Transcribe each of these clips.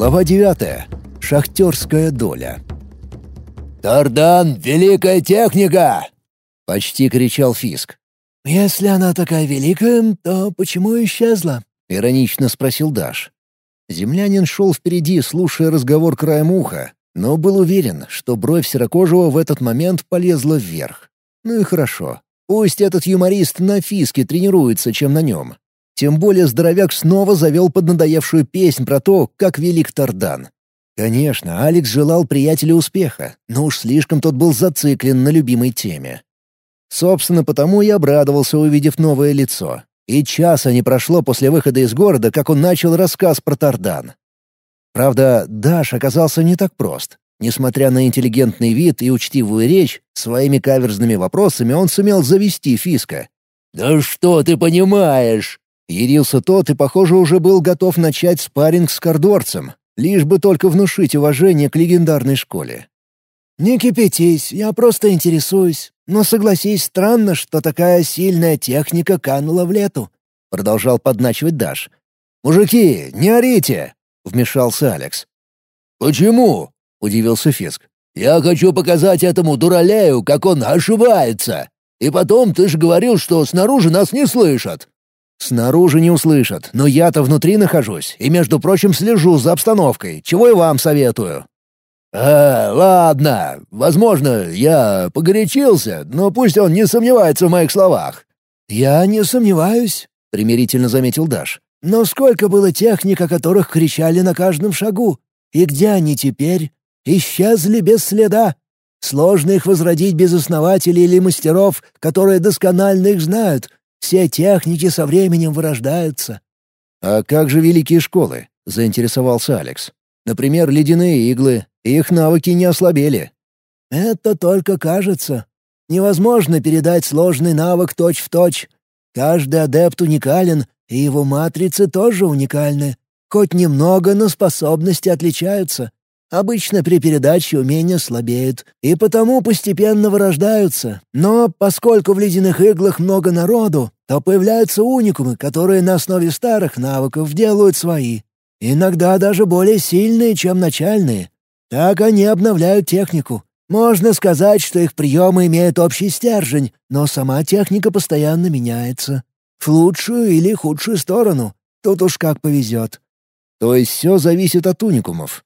Глава 9. Шахтерская доля. «Тардан — великая техника!» — почти кричал Фиск. «Если она такая великая, то почему исчезла?» — иронично спросил Даш. Землянин шел впереди, слушая разговор краем уха, но был уверен, что бровь Серокожего в этот момент полезла вверх. Ну и хорошо. Пусть этот юморист на Фиске тренируется, чем на нем. Тем более здоровяк снова завел поднадоевшую песнь про то, как велик Тардан. Конечно, Алекс желал приятелю успеха, но уж слишком тот был зациклен на любимой теме. Собственно, потому и обрадовался, увидев новое лицо. И часа не прошло после выхода из города, как он начал рассказ про Тардан. Правда, Даш оказался не так прост. Несмотря на интеллигентный вид и учтивую речь, своими каверзными вопросами он сумел завести Фиска. «Да что ты понимаешь?» Ярился тот и, похоже, уже был готов начать спарринг с кордорцем, лишь бы только внушить уважение к легендарной школе. «Не кипятись, я просто интересуюсь. Но согласись, странно, что такая сильная техника канула в лету», — продолжал подначивать Даш. «Мужики, не орите!» — вмешался Алекс. «Почему?» — удивился Фиск. «Я хочу показать этому дуралею, как он ошибается. И потом ты же говорил, что снаружи нас не слышат». «Снаружи не услышат, но я-то внутри нахожусь и, между прочим, слежу за обстановкой, чего и вам советую». «А, ладно, возможно, я погорячился, но пусть он не сомневается в моих словах». «Я не сомневаюсь», — примирительно заметил Даш. «Но сколько было техник, о которых кричали на каждом шагу? И где они теперь? Исчезли без следа. Сложно их возродить без основателей или мастеров, которые досконально их знают, все техники со временем вырождаются». «А как же великие школы?» — заинтересовался Алекс. «Например, ледяные иглы. Их навыки не ослабели». «Это только кажется. Невозможно передать сложный навык точь-в-точь. Точь. Каждый адепт уникален, и его матрицы тоже уникальны. Хоть немного, но способности отличаются. Обычно при передаче умения слабеют, и потому постепенно вырождаются. Но поскольку в ледяных иглах много народу, то появляются уникумы, которые на основе старых навыков делают свои. Иногда даже более сильные, чем начальные. Так они обновляют технику. Можно сказать, что их приемы имеют общий стержень, но сама техника постоянно меняется. В лучшую или худшую сторону. Тут уж как повезет. То есть все зависит от уникумов.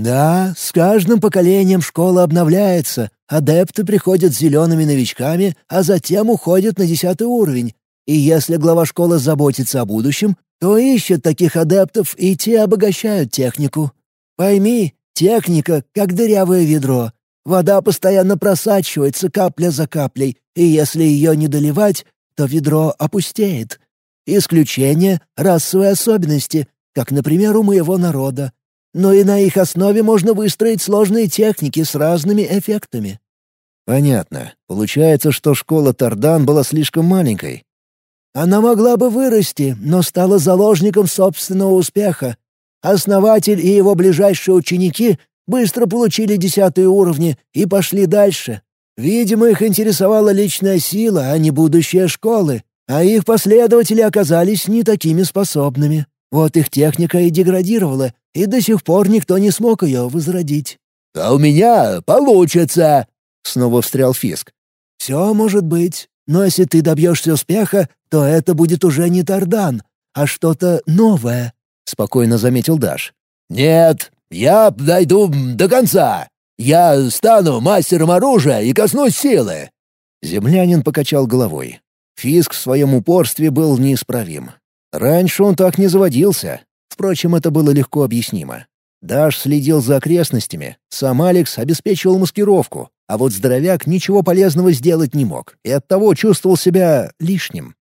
Да, с каждым поколением школа обновляется, адепты приходят с зелеными новичками, а затем уходят на десятый уровень. И если глава школы заботится о будущем, то ищет таких адептов, и те обогащают технику. Пойми, техника — как дырявое ведро. Вода постоянно просачивается капля за каплей, и если ее не доливать, то ведро опустеет. Исключение — расовые особенности, как, например, у моего народа но и на их основе можно выстроить сложные техники с разными эффектами. Понятно. Получается, что школа Тардан была слишком маленькой. Она могла бы вырасти, но стала заложником собственного успеха. Основатель и его ближайшие ученики быстро получили десятые уровни и пошли дальше. Видимо, их интересовала личная сила, а не будущее школы, а их последователи оказались не такими способными. Вот их техника и деградировала, и до сих пор никто не смог ее возродить». «А у меня получится!» — снова встрял Фиск. «Все может быть, но если ты добьешься успеха, то это будет уже не Тардан, а что-то новое», — спокойно заметил Даш. «Нет, я дойду до конца. Я стану мастером оружия и коснусь силы». Землянин покачал головой. Фиск в своем упорстве был неисправим. Раньше он так не заводился. Впрочем, это было легко объяснимо. Даш следил за окрестностями, сам Алекс обеспечивал маскировку, а вот здоровяк ничего полезного сделать не мог и оттого чувствовал себя лишним.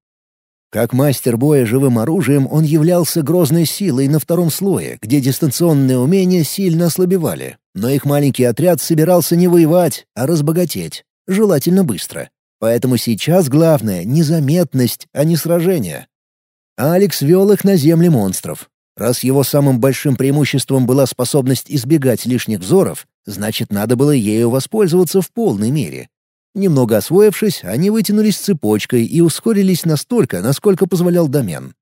Как мастер боя живым оружием он являлся грозной силой на втором слое, где дистанционные умения сильно ослабевали, но их маленький отряд собирался не воевать, а разбогатеть, желательно быстро. Поэтому сейчас главное — незаметность, а не сражение. Алекс вел их на земли монстров. Раз его самым большим преимуществом была способность избегать лишних взоров, значит, надо было ею воспользоваться в полной мере. Немного освоившись, они вытянулись цепочкой и ускорились настолько, насколько позволял домен.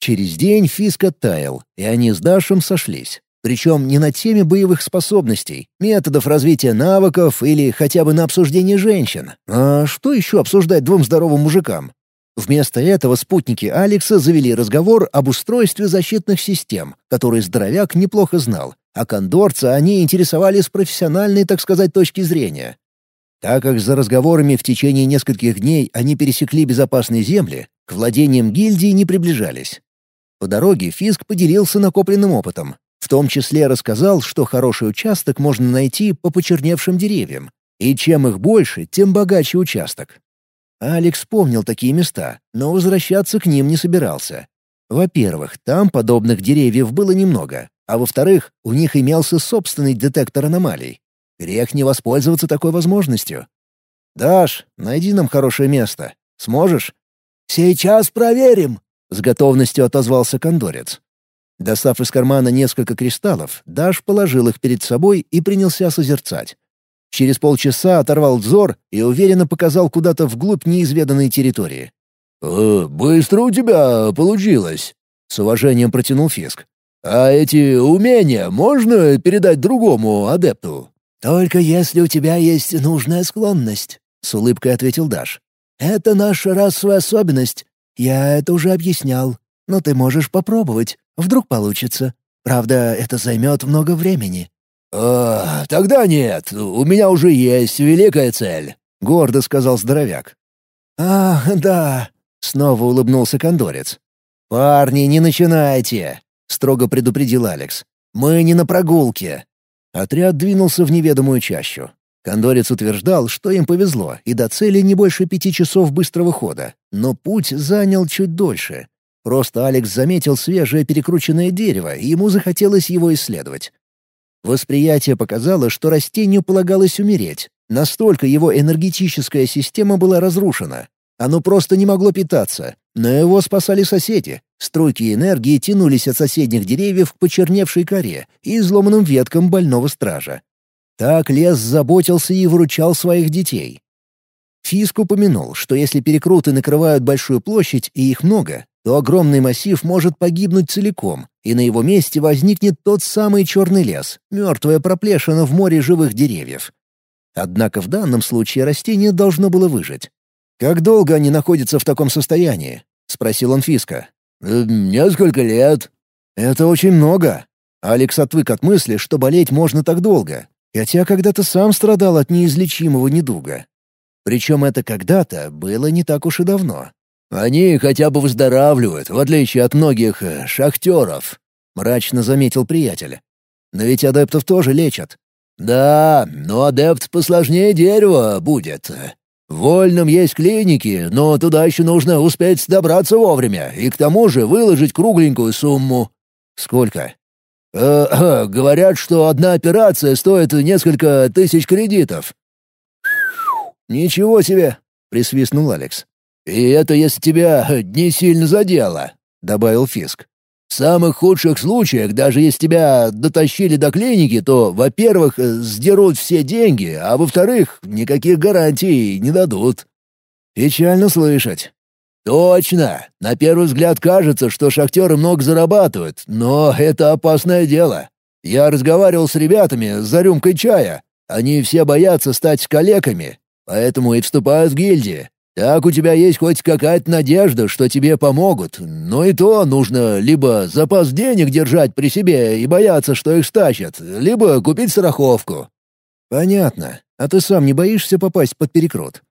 Через день Фиск оттаял, и они с Дашем сошлись. Причем не на теме боевых способностей, методов развития навыков или хотя бы на обсуждение женщин. А что еще обсуждать двум здоровым мужикам? Вместо этого спутники Алекса завели разговор об устройстве защитных систем, который здоровяк неплохо знал, а кондорца они интересовали с профессиональной, так сказать, точки зрения. Так как за разговорами в течение нескольких дней они пересекли безопасные земли, к владениям гильдии не приближались. По дороге Фиск поделился накопленным опытом. В том числе рассказал, что хороший участок можно найти по почерневшим деревьям, и чем их больше, тем богаче участок. Алекс помнил такие места, но возвращаться к ним не собирался. Во-первых, там подобных деревьев было немного, а во-вторых, у них имелся собственный детектор аномалий. Грех не воспользоваться такой возможностью. «Даш, найди нам хорошее место. Сможешь?» «Сейчас проверим», — с готовностью отозвался кондорец. Достав из кармана несколько кристаллов, Даш положил их перед собой и принялся созерцать. Через полчаса оторвал взор и уверенно показал куда-то вглубь неизведанной территории. «Э, «Быстро у тебя получилось», — с уважением протянул Фиск. «А эти умения можно передать другому адепту?» «Только если у тебя есть нужная склонность», — с улыбкой ответил Даш. «Это наша расовая особенность. Я это уже объяснял. Но ты можешь попробовать. Вдруг получится. Правда, это займет много времени. «А, тогда нет, у меня уже есть великая цель», — гордо сказал здоровяк. «А, да», — снова улыбнулся кондорец. «Парни, не начинайте», — строго предупредил Алекс. «Мы не на прогулке». Отряд двинулся в неведомую чащу. Кондорец утверждал, что им повезло, и до цели не больше пяти часов быстрого хода, но путь занял чуть дольше. Просто Алекс заметил свежее перекрученное дерево, и ему захотелось его исследовать. Восприятие показало, что растению полагалось умереть. Настолько его энергетическая система была разрушена. Оно просто не могло питаться, но его спасали соседи. Струйки энергии тянулись от соседних деревьев к почерневшей коре и изломанным веткам больного стража. Так лес заботился и выручал своих детей. Фиск упомянул, что если перекруты накрывают большую площадь и их много, то огромный массив может погибнуть целиком, и на его месте возникнет тот самый черный лес, мертвая проплешина в море живых деревьев. Однако в данном случае растение должно было выжить. «Как долго они находятся в таком состоянии?» — спросил он Фиска. «Э, «Несколько лет». «Это очень много». Алекс отвык от мысли, что болеть можно так долго, хотя когда-то сам страдал от неизлечимого недуга. Причем это когда-то было не так уж и давно. «Они хотя бы выздоравливают, в отличие от многих э, шахтеров», — мрачно заметил приятель. «Но ведь адептов тоже лечат». «Да, но адепт посложнее дерева будет. В Вольном есть клиники, но туда еще нужно успеть добраться вовремя и к тому же выложить кругленькую сумму». «Сколько?» э, э, «Говорят, что одна операция стоит несколько тысяч кредитов». «Ничего себе!» — присвистнул Алекс. «И это если тебя не сильно задело», — добавил Фиск. «В самых худших случаях, даже если тебя дотащили до клиники, то, во-первых, сдерут все деньги, а во-вторых, никаких гарантий не дадут». «Печально слышать». «Точно. На первый взгляд кажется, что шахтеры много зарабатывают, но это опасное дело. Я разговаривал с ребятами за рюмкой чая. Они все боятся стать калеками, поэтому и вступают в гильдии. Так у тебя есть хоть какая-то надежда, что тебе помогут, но и то нужно либо запас денег держать при себе и бояться, что их стащат, либо купить страховку». «Понятно. А ты сам не боишься попасть под перекрут?»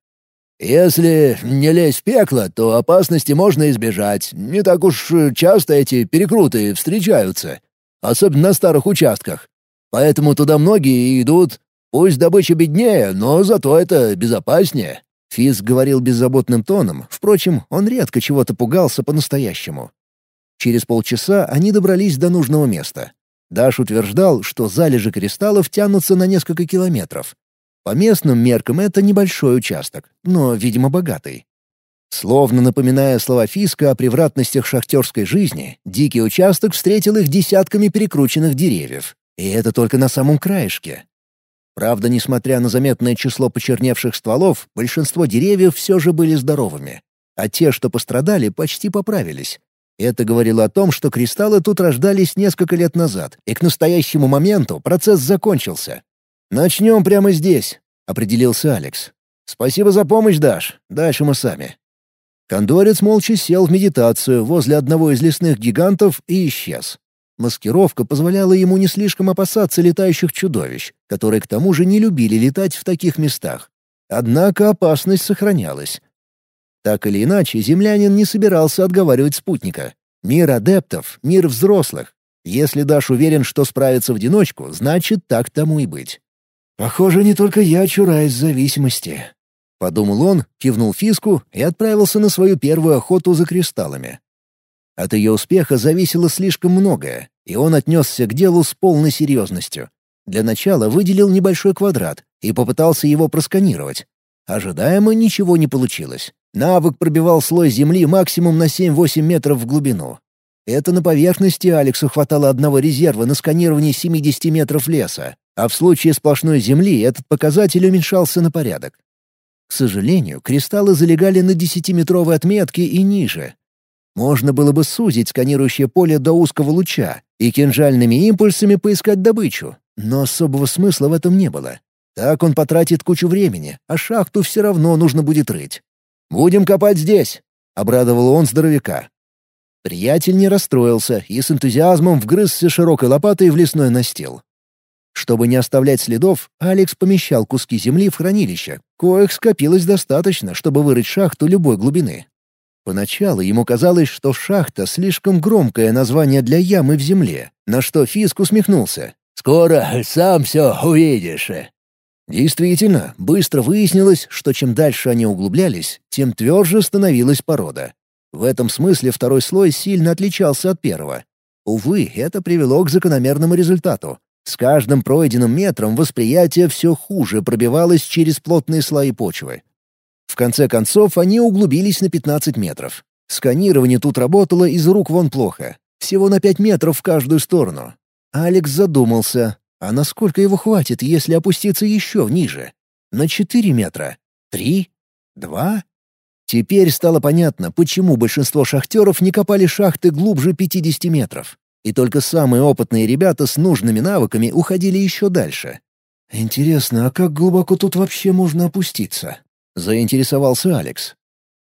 «Если не лезть в пекло, то опасности можно избежать. Не так уж часто эти перекруты встречаются, особенно на старых участках. Поэтому туда многие идут. Пусть добыча беднее, но зато это безопаснее». Физ говорил беззаботным тоном, впрочем, он редко чего-то пугался по-настоящему. Через полчаса они добрались до нужного места. Даш утверждал, что залежи кристаллов тянутся на несколько километров. По местным меркам это небольшой участок, но, видимо, богатый. Словно напоминая слова Фиска о превратностях шахтерской жизни, дикий участок встретил их десятками перекрученных деревьев. И это только на самом краешке. Правда, несмотря на заметное число почерневших стволов, большинство деревьев все же были здоровыми. А те, что пострадали, почти поправились. Это говорило о том, что кристаллы тут рождались несколько лет назад, и к настоящему моменту процесс закончился. «Начнем прямо здесь», — определился Алекс. «Спасибо за помощь, Даш. Дальше мы сами». Кондорец молча сел в медитацию возле одного из лесных гигантов и исчез. Маскировка позволяла ему не слишком опасаться летающих чудовищ, которые к тому же не любили летать в таких местах. Однако опасность сохранялась. Так или иначе, землянин не собирался отговаривать спутника. Мир адептов — мир взрослых. Если Даш уверен, что справится в одиночку, значит, так тому и быть. «Похоже, не только я чураюсь зависимости», — подумал он, кивнул Фиску и отправился на свою первую охоту за кристаллами. От ее успеха зависело слишком многое, и он отнесся к делу с полной серьезностью. Для начала выделил небольшой квадрат и попытался его просканировать. Ожидаемо ничего не получилось. Навык пробивал слой земли максимум на 7-8 метров в глубину. Это на поверхности Алексу хватало одного резерва на сканирование 70 метров леса, а в случае сплошной земли этот показатель уменьшался на порядок. К сожалению, кристаллы залегали на 10-метровой отметке и ниже, можно было бы сузить сканирующее поле до узкого луча и кинжальными импульсами поискать добычу, но особого смысла в этом не было. Так он потратит кучу времени, а шахту все равно нужно будет рыть. «Будем копать здесь», — обрадовал он здоровяка. Приятель не расстроился и с энтузиазмом вгрызся широкой лопатой в лесной настил. Чтобы не оставлять следов, Алекс помещал куски земли в хранилище, коих скопилось достаточно, чтобы вырыть шахту любой глубины. Поначалу ему казалось, что шахта — слишком громкое название для ямы в земле, на что Фиск усмехнулся. «Скоро сам все увидишь». Действительно, быстро выяснилось, что чем дальше они углублялись, тем тверже становилась порода. В этом смысле второй слой сильно отличался от первого. Увы, это привело к закономерному результату. С каждым пройденным метром восприятие все хуже пробивалось через плотные слои почвы. В конце концов, они углубились на 15 метров. Сканирование тут работало из рук вон плохо. Всего на 5 метров в каждую сторону. Алекс задумался, а насколько его хватит, если опуститься еще ниже? На 4 метра? Три? Два? Теперь стало понятно, почему большинство шахтеров не копали шахты глубже 50 метров. И только самые опытные ребята с нужными навыками уходили еще дальше. «Интересно, а как глубоко тут вообще можно опуститься?» Заинтересовался Алекс.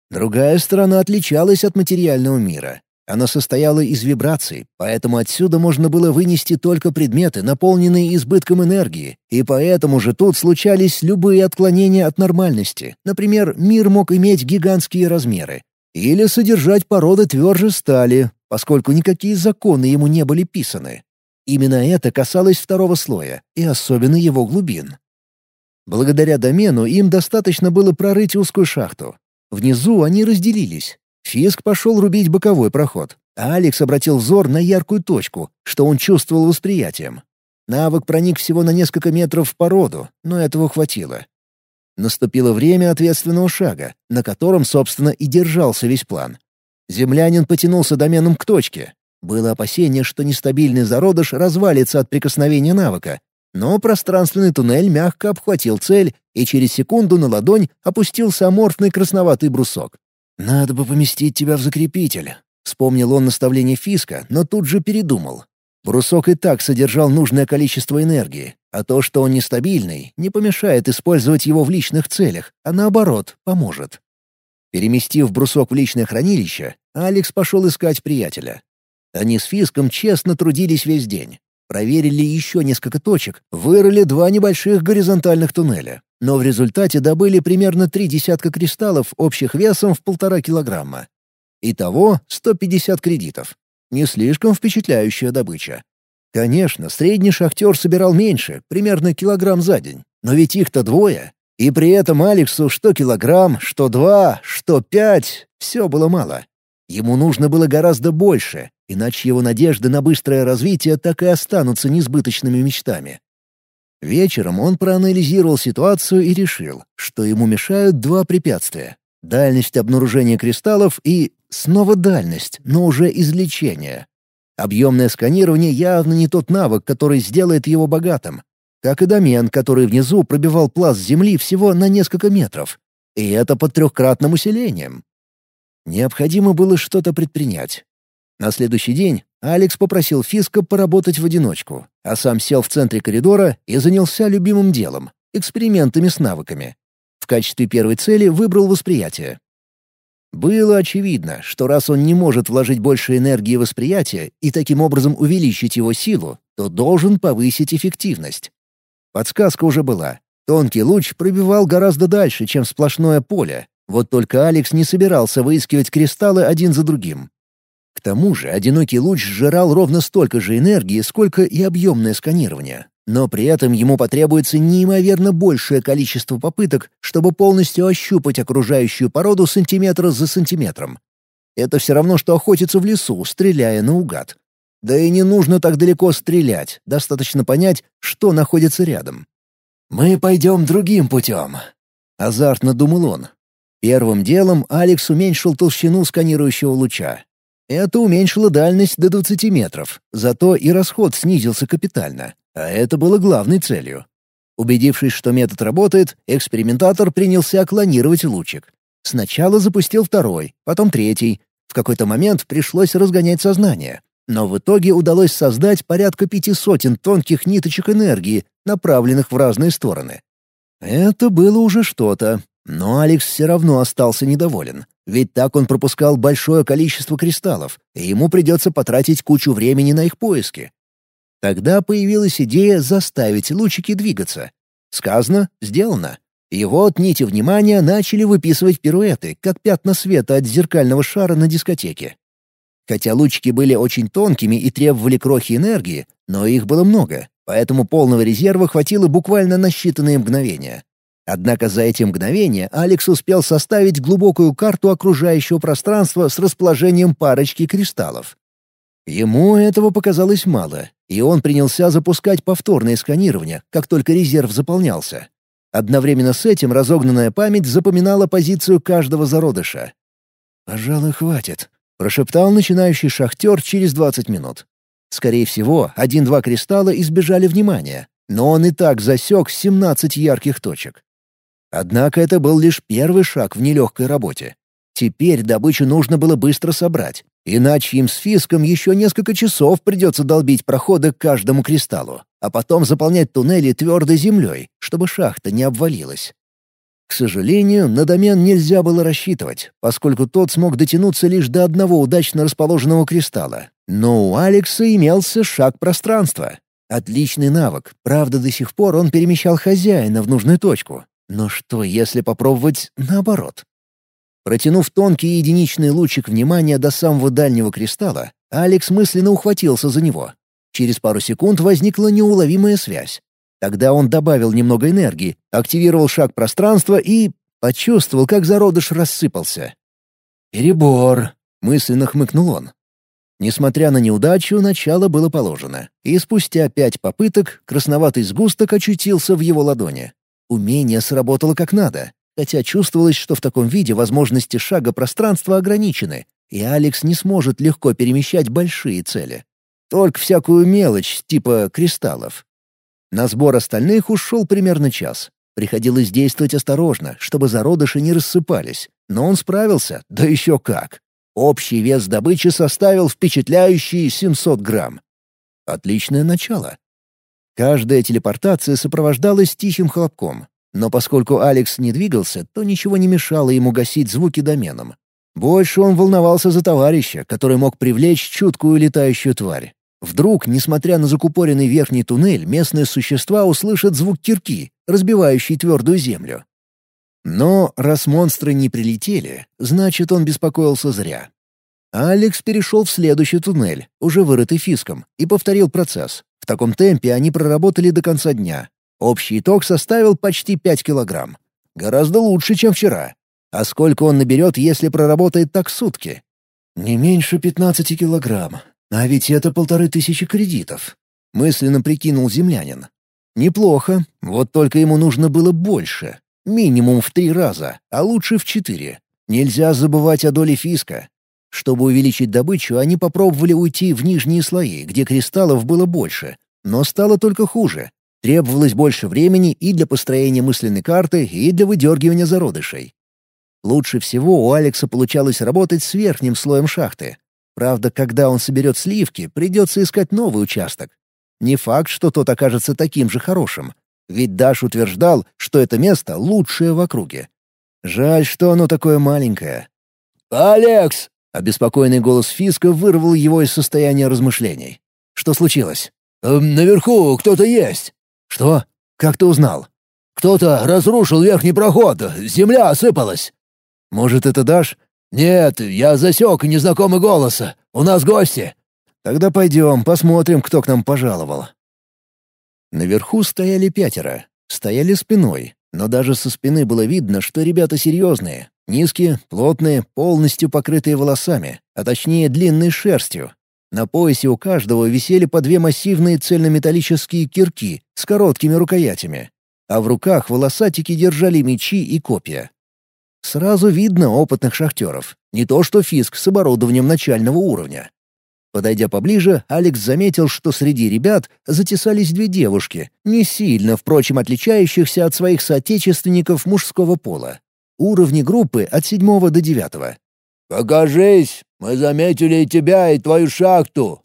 Другая сторона отличалась от материального мира. Она состояла из вибраций, поэтому отсюда можно было вынести только предметы, наполненные избытком энергии, и поэтому же тут случались любые отклонения от нормальности. Например, мир мог иметь гигантские размеры. Или содержать породы тверже стали, поскольку никакие законы ему не были писаны. Именно это касалось второго слоя, и особенно его глубин. Благодаря домену им достаточно было прорыть узкую шахту. Внизу они разделились. Фиск пошел рубить боковой проход, а Алекс обратил взор на яркую точку, что он чувствовал восприятием. Навык проник всего на несколько метров в породу, но этого хватило. Наступило время ответственного шага, на котором, собственно, и держался весь план. Землянин потянулся доменом к точке. Было опасение, что нестабильный зародыш развалится от прикосновения навыка, но пространственный туннель мягко обхватил цель, и через секунду на ладонь опустился аморфный красноватый брусок. «Надо бы поместить тебя в закрепитель», — вспомнил он наставление Фиска, но тут же передумал. Брусок и так содержал нужное количество энергии, а то, что он нестабильный, не помешает использовать его в личных целях, а наоборот, поможет. Переместив брусок в личное хранилище, Алекс пошел искать приятеля. Они с Фиском честно трудились весь день. Проверили еще несколько точек, вырыли два небольших горизонтальных туннеля. Но в результате добыли примерно три десятка кристаллов общих весом в полтора килограмма. Итого 150 кредитов. Не слишком впечатляющая добыча. Конечно, средний шахтер собирал меньше, примерно килограмм за день. Но ведь их-то двое. И при этом Алексу что килограмм, что два, что пять — все было мало. Ему нужно было гораздо больше, иначе его надежды на быстрое развитие так и останутся несбыточными мечтами. Вечером он проанализировал ситуацию и решил, что ему мешают два препятствия — дальность обнаружения кристаллов и снова дальность, но уже излечение. Объемное сканирование явно не тот навык, который сделает его богатым, как и домен, который внизу пробивал пласт земли всего на несколько метров. И это под трехкратным усилением. Необходимо было что-то предпринять. На следующий день Алекс попросил Фиска поработать в одиночку, а сам сел в центре коридора и занялся любимым делом — экспериментами с навыками. В качестве первой цели выбрал восприятие. Было очевидно, что раз он не может вложить больше энергии в восприятие и таким образом увеличить его силу, то должен повысить эффективность. Подсказка уже была. Тонкий луч пробивал гораздо дальше, чем сплошное поле. Вот только Алекс не собирался выискивать кристаллы один за другим. К тому же одинокий луч сжирал ровно столько же энергии, сколько и объемное сканирование. Но при этом ему потребуется неимоверно большее количество попыток, чтобы полностью ощупать окружающую породу сантиметр за сантиметром. Это все равно, что охотиться в лесу, стреляя наугад. Да и не нужно так далеко стрелять, достаточно понять, что находится рядом. «Мы пойдем другим путем», — азартно думал он. Первым делом Алекс уменьшил толщину сканирующего луча. Это уменьшило дальность до 20 метров, зато и расход снизился капитально, а это было главной целью. Убедившись, что метод работает, экспериментатор принялся клонировать лучик. Сначала запустил второй, потом третий. В какой-то момент пришлось разгонять сознание. Но в итоге удалось создать порядка пяти сотен тонких ниточек энергии, направленных в разные стороны. Это было уже что-то, но Алекс все равно остался недоволен. Ведь так он пропускал большое количество кристаллов, и ему придется потратить кучу времени на их поиски. Тогда появилась идея заставить лучики двигаться. Сказано — сделано. И вот нити внимания начали выписывать пируэты, как пятна света от зеркального шара на дискотеке. Хотя лучики были очень тонкими и требовали крохи энергии, но их было много, поэтому полного резерва хватило буквально на считанные мгновения. Однако за эти мгновения Алекс успел составить глубокую карту окружающего пространства с расположением парочки кристаллов. Ему этого показалось мало, и он принялся запускать повторное сканирование, как только резерв заполнялся. Одновременно с этим разогнанная память запоминала позицию каждого зародыша. «Пожалуй, хватит», — прошептал начинающий шахтер через 20 минут. Скорее всего, один-два кристалла избежали внимания, но он и так засек 17 ярких точек. Однако это был лишь первый шаг в нелегкой работе. Теперь добычу нужно было быстро собрать, иначе им с Фиском еще несколько часов придется долбить проходы к каждому кристаллу, а потом заполнять туннели твердой землей, чтобы шахта не обвалилась. К сожалению, на домен нельзя было рассчитывать, поскольку тот смог дотянуться лишь до одного удачно расположенного кристалла. Но у Алекса имелся шаг пространства. Отличный навык, правда, до сих пор он перемещал хозяина в нужную точку, но что, если попробовать наоборот? Протянув тонкий единичный лучик внимания до самого дальнего кристалла, Алекс мысленно ухватился за него. Через пару секунд возникла неуловимая связь. Тогда он добавил немного энергии, активировал шаг пространства и... почувствовал, как зародыш рассыпался. «Перебор», — мысленно хмыкнул он. Несмотря на неудачу, начало было положено, и спустя пять попыток красноватый сгусток очутился в его ладони. Умение сработало как надо, хотя чувствовалось, что в таком виде возможности шага пространства ограничены, и Алекс не сможет легко перемещать большие цели. Только всякую мелочь, типа кристаллов. На сбор остальных ушел примерно час. Приходилось действовать осторожно, чтобы зародыши не рассыпались. Но он справился, да еще как. Общий вес добычи составил впечатляющие 700 грамм. Отличное начало. Каждая телепортация сопровождалась тихим хлопком. Но поскольку Алекс не двигался, то ничего не мешало ему гасить звуки доменом. Больше он волновался за товарища, который мог привлечь чуткую летающую тварь. Вдруг, несмотря на закупоренный верхний туннель, местные существа услышат звук кирки, разбивающий твердую землю. Но раз монстры не прилетели, значит, он беспокоился зря. Алекс перешел в следующий туннель, уже вырытый фиском, и повторил процесс. В таком темпе они проработали до конца дня. Общий итог составил почти 5 килограмм. Гораздо лучше, чем вчера. А сколько он наберет, если проработает так сутки? Не меньше 15 килограмм. А ведь это полторы тысячи кредитов. Мысленно прикинул землянин. Неплохо, вот только ему нужно было больше. Минимум в три раза, а лучше в четыре. Нельзя забывать о доле фиска. Чтобы увеличить добычу, они попробовали уйти в нижние слои, где кристаллов было больше, но стало только хуже. Требовалось больше времени и для построения мысленной карты, и для выдергивания зародышей. Лучше всего у Алекса получалось работать с верхним слоем шахты. Правда, когда он соберет сливки, придется искать новый участок. Не факт, что тот окажется таким же хорошим. Ведь Даш утверждал, что это место лучшее в округе. Жаль, что оно такое маленькое. «Алекс!» — обеспокоенный голос Фиска вырвал его из состояния размышлений. «Что случилось?» «Эм, «Наверху кто-то есть». «Что? Как ты узнал?» «Кто-то разрушил верхний проход, земля осыпалась». «Может, это Даш?» «Нет, я засек незнакомый голос. У нас гости». «Тогда пойдем, посмотрим, кто к нам пожаловал». Наверху стояли пятеро. Стояли спиной, но даже со спины было видно, что ребята серьезные. Низкие, плотные, полностью покрытые волосами, а точнее длинной шерстью. На поясе у каждого висели по две массивные цельнометаллические кирки с короткими рукоятями, а в руках волосатики держали мечи и копья. Сразу видно опытных шахтеров, не то что фиск с оборудованием начального уровня. Подойдя поближе, Алекс заметил, что среди ребят затесались две девушки, не сильно, впрочем, отличающихся от своих соотечественников мужского пола. Уровни группы от седьмого до девятого. «Покажись! Мы заметили и тебя, и твою шахту!»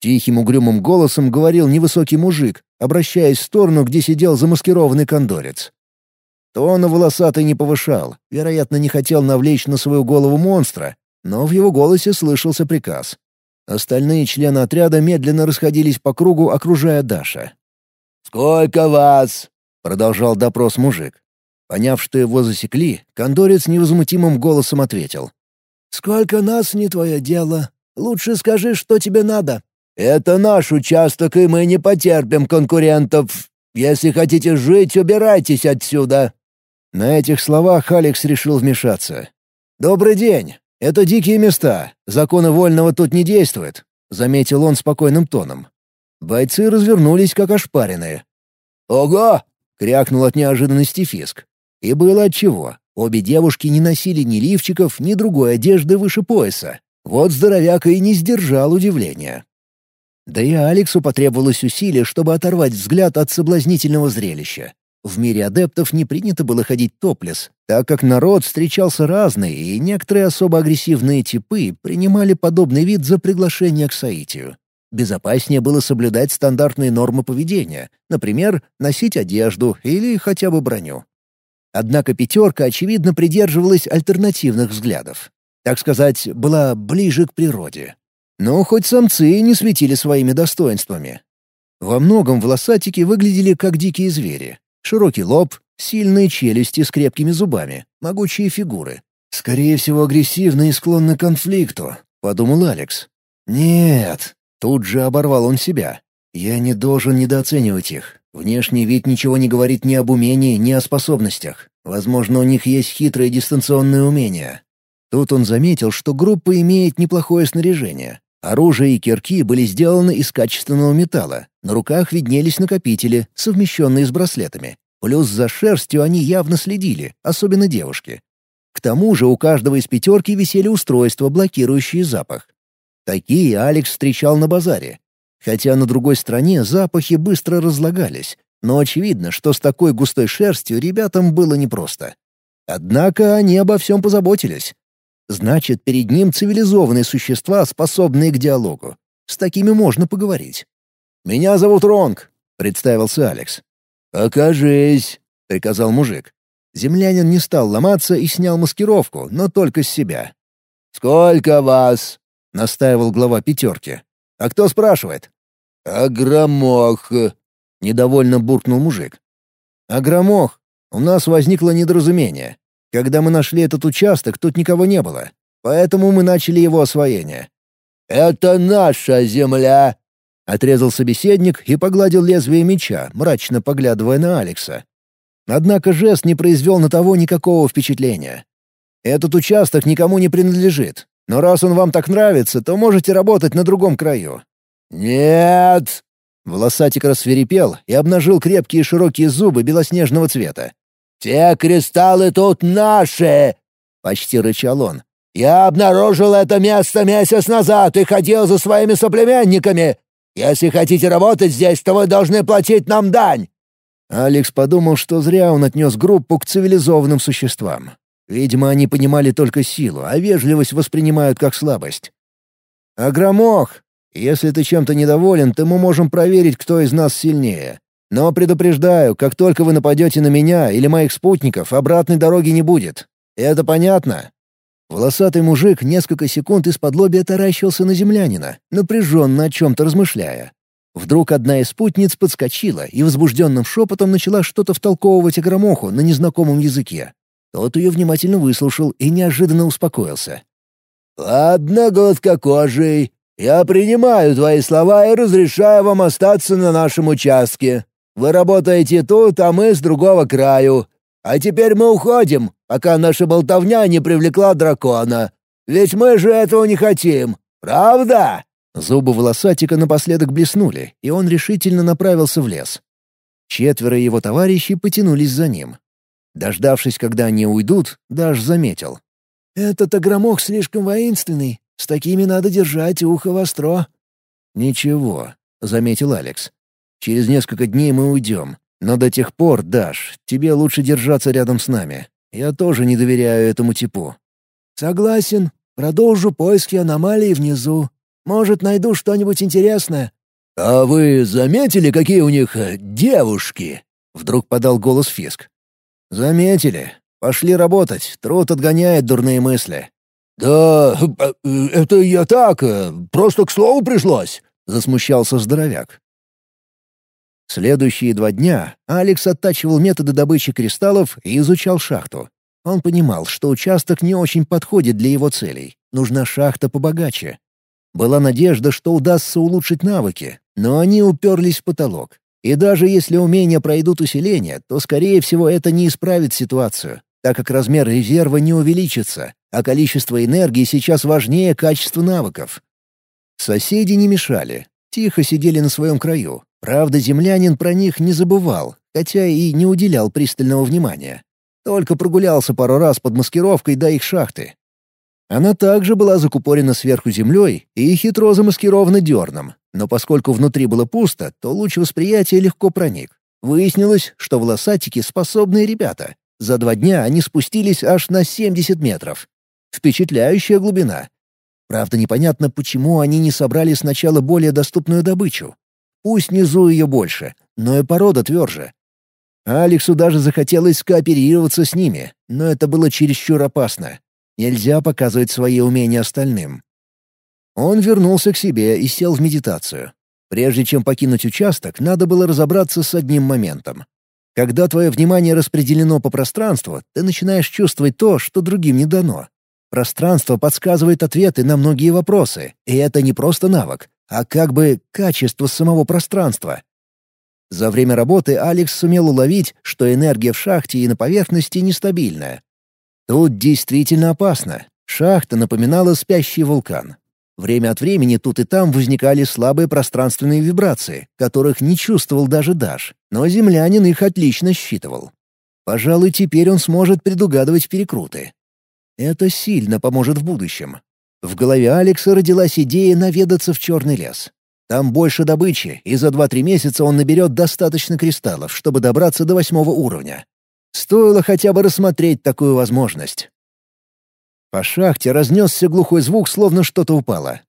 Тихим угрюмым голосом говорил невысокий мужик, обращаясь в сторону, где сидел замаскированный кондорец. Тона волосатый не повышал, вероятно, не хотел навлечь на свою голову монстра, но в его голосе слышался приказ. Остальные члены отряда медленно расходились по кругу, окружая Даша. «Сколько вас?» — продолжал допрос мужик. Поняв, что его засекли, кондорец невозмутимым голосом ответил. «Сколько нас, не твое дело. Лучше скажи, что тебе надо». «Это наш участок, и мы не потерпим конкурентов. Если хотите жить, убирайтесь отсюда». На этих словах Алекс решил вмешаться. «Добрый день. Это дикие места. Законы вольного тут не действуют», — заметил он спокойным тоном. Бойцы развернулись, как ошпаренные. «Ого!» — крякнул от неожиданности Фиск. И было отчего. Обе девушки не носили ни лифчиков, ни другой одежды выше пояса. Вот здоровяк и не сдержал удивления. Да и Алексу потребовалось усилие, чтобы оторвать взгляд от соблазнительного зрелища. В мире адептов не принято было ходить топлес, так как народ встречался разный, и некоторые особо агрессивные типы принимали подобный вид за приглашение к соитию. Безопаснее было соблюдать стандартные нормы поведения, например, носить одежду или хотя бы броню. Однако пятерка, очевидно, придерживалась альтернативных взглядов. Так сказать, была ближе к природе. Но хоть самцы не светили своими достоинствами. Во многом волосатики выглядели как дикие звери. Широкий лоб, сильные челюсти с крепкими зубами, могучие фигуры. «Скорее всего, агрессивны и склонны к конфликту», — подумал Алекс. «Нет», — тут же оборвал он себя. «Я не должен недооценивать их. Внешний вид ничего не говорит ни об умении, ни о способностях. Возможно, у них есть хитрые дистанционные умения». Тут он заметил, что группа имеет неплохое снаряжение. Оружие и кирки были сделаны из качественного металла. На руках виднелись накопители, совмещенные с браслетами. Плюс за шерстью они явно следили, особенно девушки. К тому же у каждого из пятерки висели устройства, блокирующие запах. Такие Алекс встречал на базаре. Хотя на другой стороне запахи быстро разлагались, но очевидно, что с такой густой шерстью ребятам было непросто. Однако они обо всем позаботились. Значит, перед ним цивилизованные существа, способные к диалогу. С такими можно поговорить. «Меня зовут Ронг», — представился Алекс. «Покажись», — приказал мужик. Землянин не стал ломаться и снял маскировку, но только с себя. «Сколько вас?» — настаивал глава пятерки. «А кто спрашивает?» «Агромох», — недовольно буркнул мужик. «Агромох, у нас возникло недоразумение. Когда мы нашли этот участок, тут никого не было. Поэтому мы начали его освоение». «Это наша земля!» — отрезал собеседник и погладил лезвие меча, мрачно поглядывая на Алекса. Однако жест не произвел на того никакого впечатления. «Этот участок никому не принадлежит, но раз он вам так нравится, то можете работать на другом краю». «Нет!» Волосатик рассверепел и обнажил крепкие широкие зубы белоснежного цвета. «Те кристаллы тут наши!» — почти рычал он. «Я обнаружил это место месяц назад и ходил за своими соплеменниками. Если хотите работать здесь, то вы должны платить нам дань!» Алекс подумал, что зря он отнес группу к цивилизованным существам. Видимо, они понимали только силу, а вежливость воспринимают как слабость. «Агромох! Если ты чем-то недоволен, то мы можем проверить, кто из нас сильнее. Но предупреждаю, как только вы нападете на меня или моих спутников, обратной дороги не будет. Это понятно?» Волосатый мужик несколько секунд из-под лобья таращился на землянина, напряженно о чем-то размышляя. Вдруг одна из спутниц подскочила и возбужденным шепотом начала что-то втолковывать Агромоху на незнакомом языке. Тот ее внимательно выслушал и неожиданно успокоился. «Ладно, гладкокожий, я принимаю твои слова и разрешаю вам остаться на нашем участке. Вы работаете тут, а мы с другого краю. А теперь мы уходим, пока наша болтовня не привлекла дракона. Ведь мы же этого не хотим, правда?» Зубы волосатика напоследок блеснули, и он решительно направился в лес. Четверо его товарищей потянулись за ним. Дождавшись, когда они уйдут, Даш заметил. «Этот огромок слишком воинственный. С такими надо держать ухо востро». «Ничего», — заметил Алекс. «Через несколько дней мы уйдем. Но до тех пор, Даш, тебе лучше держаться рядом с нами. Я тоже не доверяю этому типу». «Согласен. Продолжу поиски аномалий внизу. Может, найду что-нибудь интересное». «А вы заметили, какие у них э, девушки?» — вдруг подал голос Фиск. «Заметили. Пошли работать. Труд отгоняет дурные мысли». «Да, э, это я так, э, просто к слову пришлось», — засмущался здоровяк. Следующие два дня Алекс оттачивал методы добычи кристаллов и изучал шахту. Он понимал, что участок не очень подходит для его целей. Нужна шахта побогаче. Была надежда, что удастся улучшить навыки, но они уперлись в потолок. И даже если умения пройдут усиление, то, скорее всего, это не исправит ситуацию, так как размер резерва не увеличится, а количество энергии сейчас важнее качества навыков. Соседи не мешали, тихо сидели на своем краю. Правда, землянин про них не забывал, хотя и не уделял пристального внимания. Только прогулялся пару раз под маскировкой до их шахты, она также была закупорена сверху землей и хитро замаскирована дерном, но поскольку внутри было пусто, то луч восприятия легко проник. Выяснилось, что волосатики — способные ребята. За два дня они спустились аж на 70 метров. Впечатляющая глубина. Правда, непонятно, почему они не собрали сначала более доступную добычу. Пусть внизу ее больше, но и порода тверже. Алексу даже захотелось скооперироваться с ними, но это было чересчур опасно. Нельзя показывать свои умения остальным. Он вернулся к себе и сел в медитацию. Прежде чем покинуть участок, надо было разобраться с одним моментом. Когда твое внимание распределено по пространству, ты начинаешь чувствовать то, что другим не дано. Пространство подсказывает ответы на многие вопросы, и это не просто навык, а как бы качество самого пространства. За время работы Алекс сумел уловить, что энергия в шахте и на поверхности нестабильная, Тут действительно опасно. Шахта напоминала спящий вулкан. Время от времени тут и там возникали слабые пространственные вибрации, которых не чувствовал даже Даш, но землянин их отлично считывал. Пожалуй, теперь он сможет предугадывать перекруты. Это сильно поможет в будущем. В голове Алекса родилась идея наведаться в Черный лес. Там больше добычи, и за 2-3 месяца он наберет достаточно кристаллов, чтобы добраться до восьмого уровня. Стоило хотя бы рассмотреть такую возможность. По шахте разнесся глухой звук, словно что-то упало.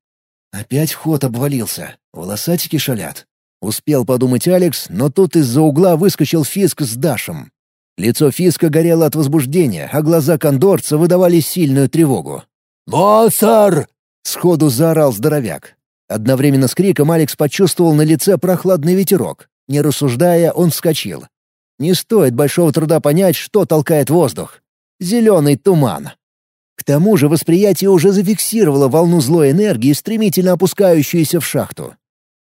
Опять вход обвалился. Волосатики шалят. Успел подумать Алекс, но тут из-за угла выскочил Фиск с Дашем. Лицо Фиска горело от возбуждения, а глаза кондорца выдавали сильную тревогу. «Монстр!» — сходу заорал здоровяк. Одновременно с криком Алекс почувствовал на лице прохладный ветерок. Не рассуждая, он вскочил. Не стоит большого труда понять, что толкает воздух. Зеленый туман. К тому же восприятие уже зафиксировало волну злой энергии, стремительно опускающуюся в шахту.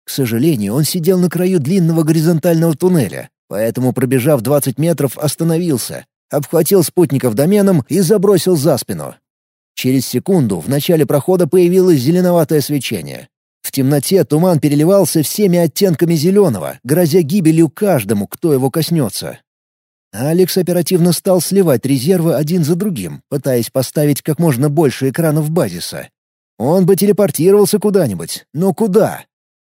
К сожалению, он сидел на краю длинного горизонтального туннеля, поэтому, пробежав 20 метров, остановился, обхватил спутников доменом и забросил за спину. Через секунду в начале прохода появилось зеленоватое свечение. В темноте туман переливался всеми оттенками зеленого, грозя гибелью каждому, кто его коснется. Алекс оперативно стал сливать резервы один за другим, пытаясь поставить как можно больше экранов базиса. Он бы телепортировался куда-нибудь, но куда?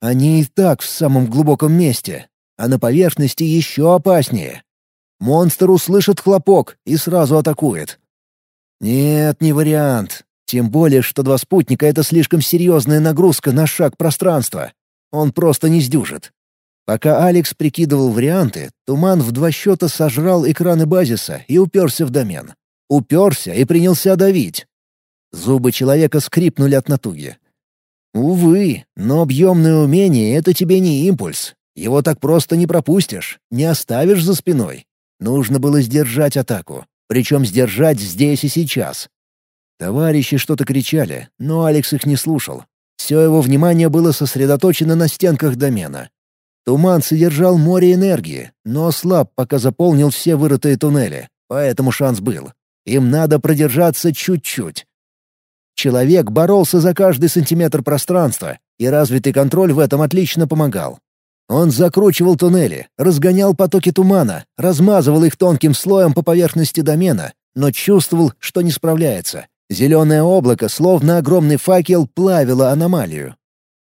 Они и так в самом глубоком месте, а на поверхности еще опаснее. Монстр услышит хлопок и сразу атакует. Нет, не вариант. Тем более, что два спутника — это слишком серьезная нагрузка на шаг пространства. Он просто не сдюжит. Пока Алекс прикидывал варианты, туман в два счета сожрал экраны базиса и уперся в домен. Уперся и принялся давить. Зубы человека скрипнули от натуги. Увы, но объемное умение — это тебе не импульс. Его так просто не пропустишь, не оставишь за спиной. Нужно было сдержать атаку, причем сдержать здесь и сейчас. Товарищи что-то кричали, но Алекс их не слушал. Все его внимание было сосредоточено на стенках домена. Туман содержал море энергии, но слаб, пока заполнил все вырытые туннели, поэтому шанс был. Им надо продержаться чуть-чуть. Человек боролся за каждый сантиметр пространства, и развитый контроль в этом отлично помогал. Он закручивал туннели, разгонял потоки тумана, размазывал их тонким слоем по поверхности домена, но чувствовал, что не справляется. Зеленое облако, словно огромный факел, плавило аномалию.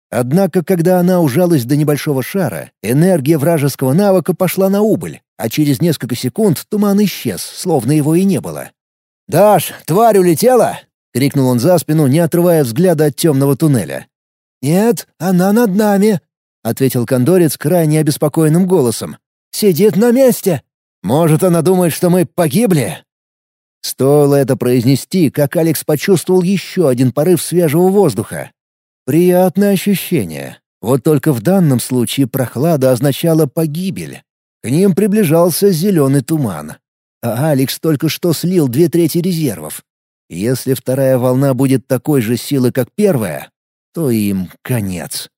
Однако, когда она ужалась до небольшого шара, энергия вражеского навыка пошла на убыль, а через несколько секунд туман исчез, словно его и не было. «Даш, тварь улетела!» — крикнул он за спину, не отрывая взгляда от темного туннеля. «Нет, она над нами!» — ответил кондорец крайне обеспокоенным голосом. «Сидит на месте!» «Может, она думает, что мы погибли?» Стоило это произнести, как Алекс почувствовал еще один порыв свежего воздуха, Приятное ощущение. Вот только в данном случае прохлада означала погибель. К ним приближался зеленый туман. А Алекс только что слил две трети резервов. Если вторая волна будет такой же силы, как первая, то им конец.